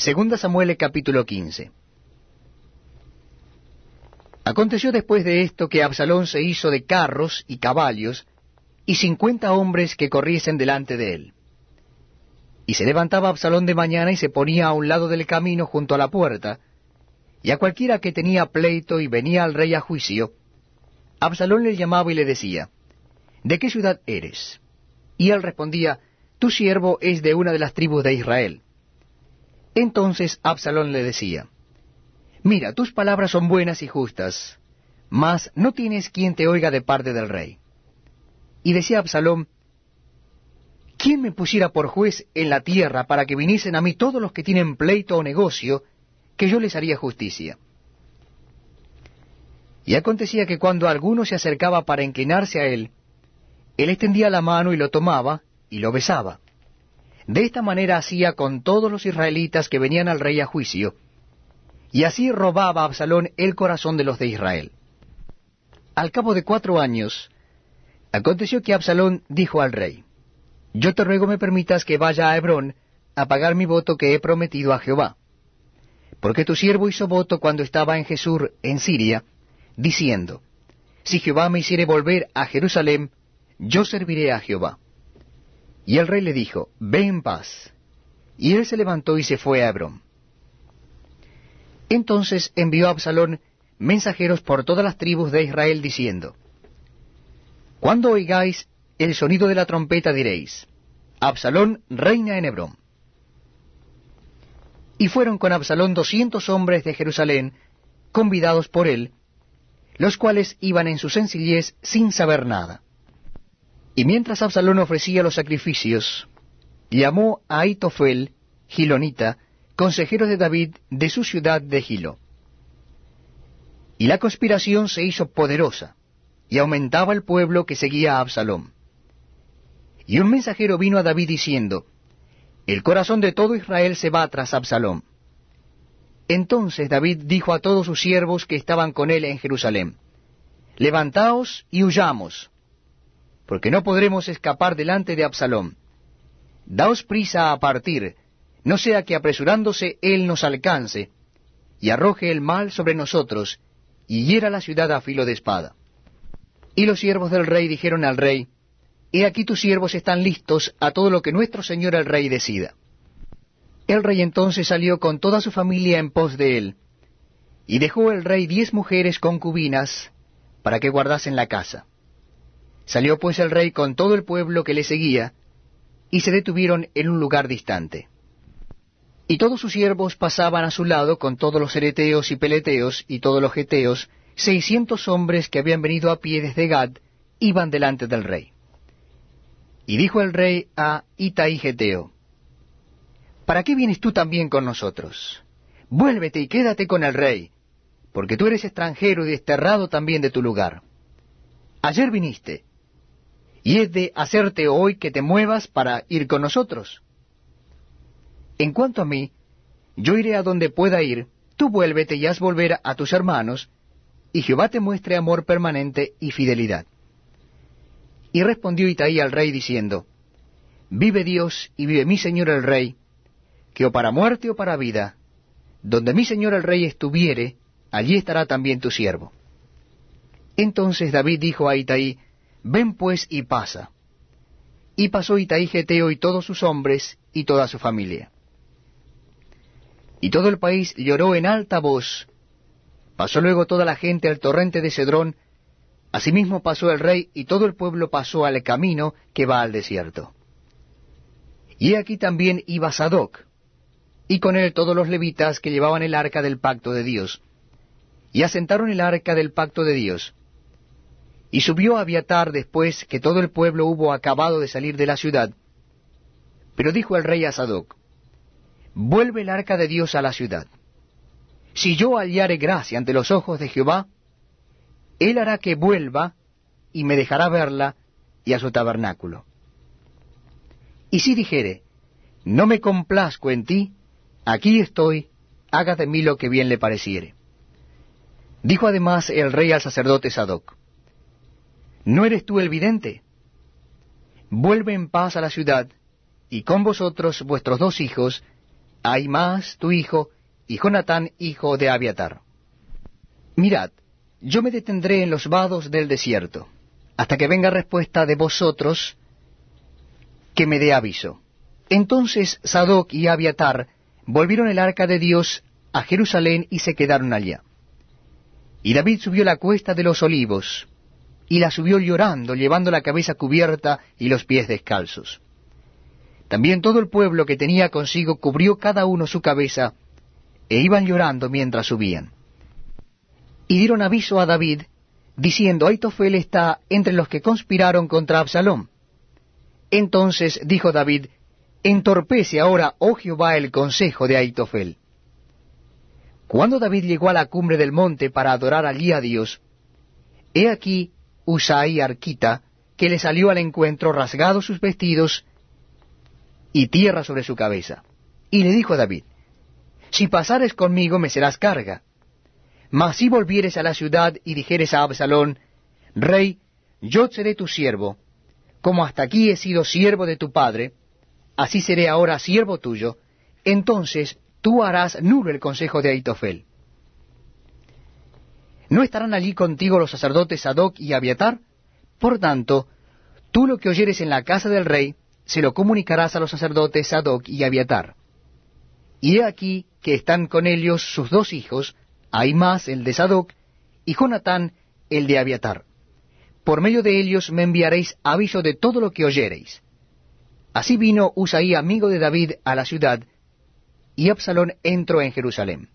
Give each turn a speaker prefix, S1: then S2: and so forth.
S1: Segunda Samuel capítulo 15. Aconteció después de esto que Absalón se hizo de carros y caballos y cincuenta hombres que corriesen delante de él. Y se levantaba Absalón de mañana y se ponía a un lado del camino junto a la puerta, y a cualquiera que tenía pleito y venía al rey a juicio, Absalón le llamaba y le decía, ¿De qué ciudad eres? Y él respondía, Tu siervo es de una de las tribus de Israel. Entonces Absalón le decía, Mira, tus palabras son buenas y justas, mas no tienes quien te oiga de parte del rey. Y decía Absalón, ¿quién me pusiera por juez en la tierra para que viniesen a mí todos los que tienen pleito o negocio, que yo les haría justicia? Y acontecía que cuando alguno se acercaba para inclinarse a él, él extendía la mano y lo tomaba y lo besaba. De esta manera hacía con todos los israelitas que venían al rey a juicio, y así robaba a Absalón el corazón de los de Israel. Al cabo de cuatro años, aconteció que Absalón dijo al rey, Yo te ruego me permitas que vaya a Hebrón a pagar mi voto que he prometido a Jehová. Porque tu siervo hizo voto cuando estaba en Jesús, en Siria, diciendo, Si Jehová me hiciere volver a Jerusalén, yo serviré a Jehová. Y el rey le dijo, Ve en paz. Y él se levantó y se fue a Hebrón. Entonces envió a Absalón mensajeros por todas las tribus de Israel diciendo, Cuando oigáis el sonido de la trompeta diréis, Absalón reina en Hebrón. Y fueron con Absalón doscientos hombres de Jerusalén, convidados por él, los cuales iban en su sencillez sin saber nada. Y mientras Absalón ofrecía los sacrificios, llamó a Aitofel, Gilonita, consejero de David de su ciudad de Gilo. Y la conspiración se hizo poderosa, y aumentaba el pueblo que seguía a Absalón. Y un mensajero vino a David diciendo, El corazón de todo Israel se va tras Absalón. Entonces David dijo a todos sus siervos que estaban con él en Jerusalén, Levantaos y huyamos, porque no podremos escapar delante de Absalón. Daos prisa a partir, no sea que apresurándose él nos alcance, y arroje el mal sobre nosotros, y hiera la ciudad a filo de espada. Y los siervos del rey dijeron al rey, He aquí tus siervos están listos a todo lo que nuestro señor el rey decida. El rey entonces salió con toda su familia en pos de él, y dejó el rey diez mujeres concubinas para que guardasen la casa. Salió pues el rey con todo el pueblo que le seguía, y se detuvieron en un lugar distante. Y todos sus siervos pasaban a su lado con todos los ereteos y peleteos y todos los geteos, seiscientos hombres que habían venido a pie desde Gad, iban delante del rey. Y dijo el rey a Itai Geteo, ¿Para qué vienes tú también con nosotros? Vuélvete y quédate con el rey, porque tú eres extranjero y desterrado también de tu lugar. Ayer viniste, y es de hacerte hoy que te muevas para ir con nosotros. En cuanto a mí, yo iré a donde pueda ir, tú vuélvete y haz volver a tus hermanos, y Jehová te muestre amor permanente y fidelidad. Y respondió Itaí al rey diciendo, Vive Dios y vive mi señor el rey, que o para muerte o para vida, donde mi señor el rey estuviere, allí estará también tu siervo. Entonces David dijo a Itaí, Ven pues y pasa. Y pasó Itaí Geteo y todos sus hombres y toda su familia. Y todo el país lloró en alta voz. Pasó luego toda la gente al torrente de Cedrón, asimismo pasó el rey y todo el pueblo pasó al camino que va al desierto. Y aquí también iba Sadoc, y con él todos los levitas que llevaban el arca del pacto de Dios, y asentaron el arca del pacto de Dios. Y subió Abiatar después que todo el pueblo hubo acabado de salir de la ciudad. Pero dijo el rey a Sadoc, vuelve el arca de Dios a la ciudad. Si yo hallare gracia ante los ojos de Jehová, él hará que vuelva y me dejará verla y a su tabernáculo. Y si dijere, no me complazco en ti, aquí estoy, haga de mí lo que bien le pareciere. Dijo además el rey al sacerdote Sadoc, ¿no eres tú el vidente? Vuelve en paz a la ciudad, y con vosotros vuestros dos hijos, Ahimaas, tu hijo, y Jonatán, hijo de Abiatar. Mirad, yo me detendré en los vados del desierto, hasta que venga respuesta de vosotros que me dé aviso. Entonces Sadoc y Abiatar volvieron el arca de Dios a Jerusalén y se quedaron allá. Y David subió la cuesta de los olivos, y la subió llorando, llevando la cabeza cubierta y los pies descalzos. También todo el pueblo que tenía consigo cubrió cada uno su cabeza, e iban llorando mientras subían. Y dieron aviso a David, diciendo, Aitofel está entre los que conspiraron contra Absalom. Entonces dijo David, Entorpece ahora, oh Jehová, el consejo de Aitofel. Cuando David llegó a la cumbre del monte para adorar allí a Dios, he aquí Usai Arquita, que le salió al encuentro rasgados sus vestidos y tierra sobre su cabeza. Y le dijo a David, Si pasares conmigo me serás carga. Mas si volvieres a la ciudad y dijeres a Absalón, Rey, yo seré tu siervo, como hasta aquí he sido siervo de tu padre, así seré ahora siervo tuyo, entonces tú harás nulo el consejo de Aitofel. ¿No estarán allí contigo los sacerdotes Sadoc y Abiatar? Por tanto, tú lo que oyeres en la casa del rey, se lo comunicarás a los sacerdotes Sadoc y Abiatar. Y he aquí que están con ellos sus dos hijos, Ahimaas el de Sadoc, y Jonatán el de Abiatar. Por medio de ellos me enviaréis aviso de todo lo que oyereis. Así vino Usaí, amigo de David, a la ciudad, y Absalón entró en Jerusalén.